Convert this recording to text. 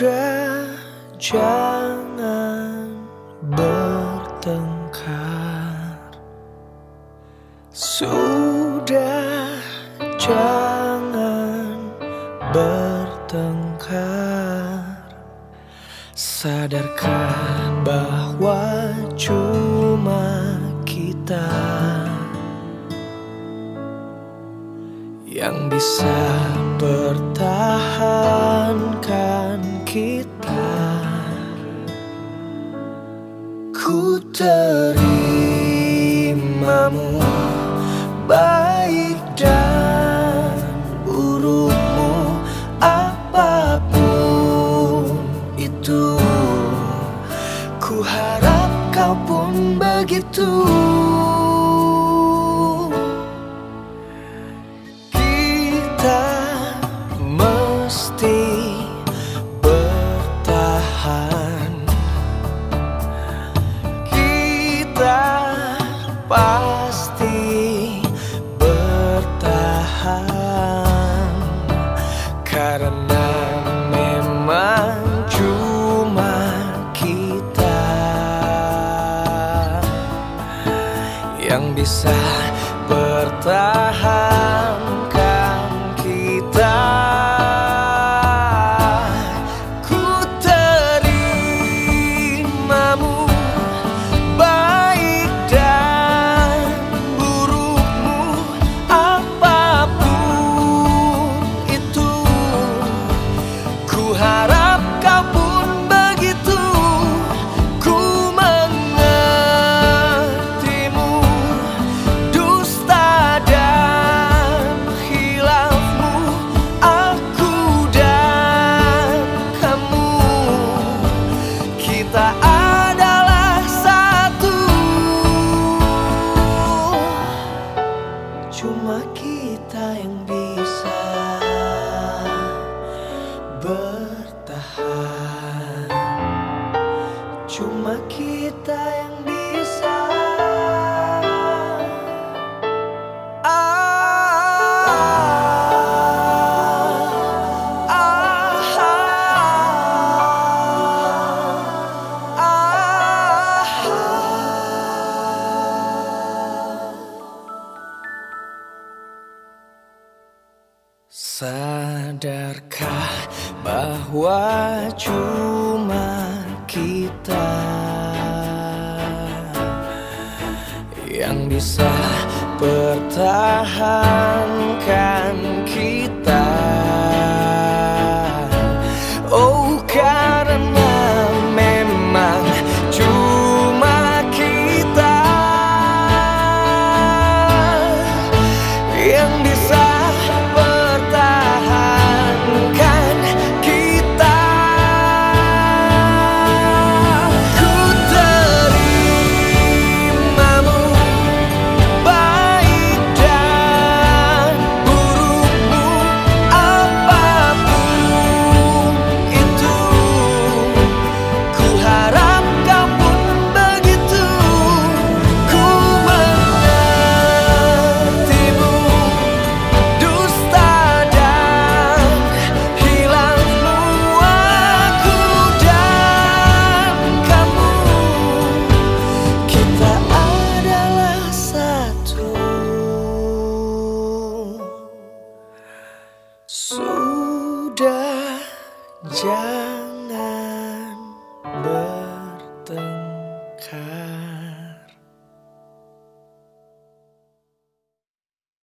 Sudah jangan bertengkar. Sudah jangan bertengkar. Sadarkah bahwa cuma kita Yang bisa bertahankan Terimamu baik dan burukmu apa pun itu. Ku harap kau pun begitu. Kita bisa pertahankan kita adalah satu. Cuma kita yang bisa bertahan. Cuma kita yang bisa Sadarkah bahwa cuma kita yang bisa pertahankan jangan bertengkar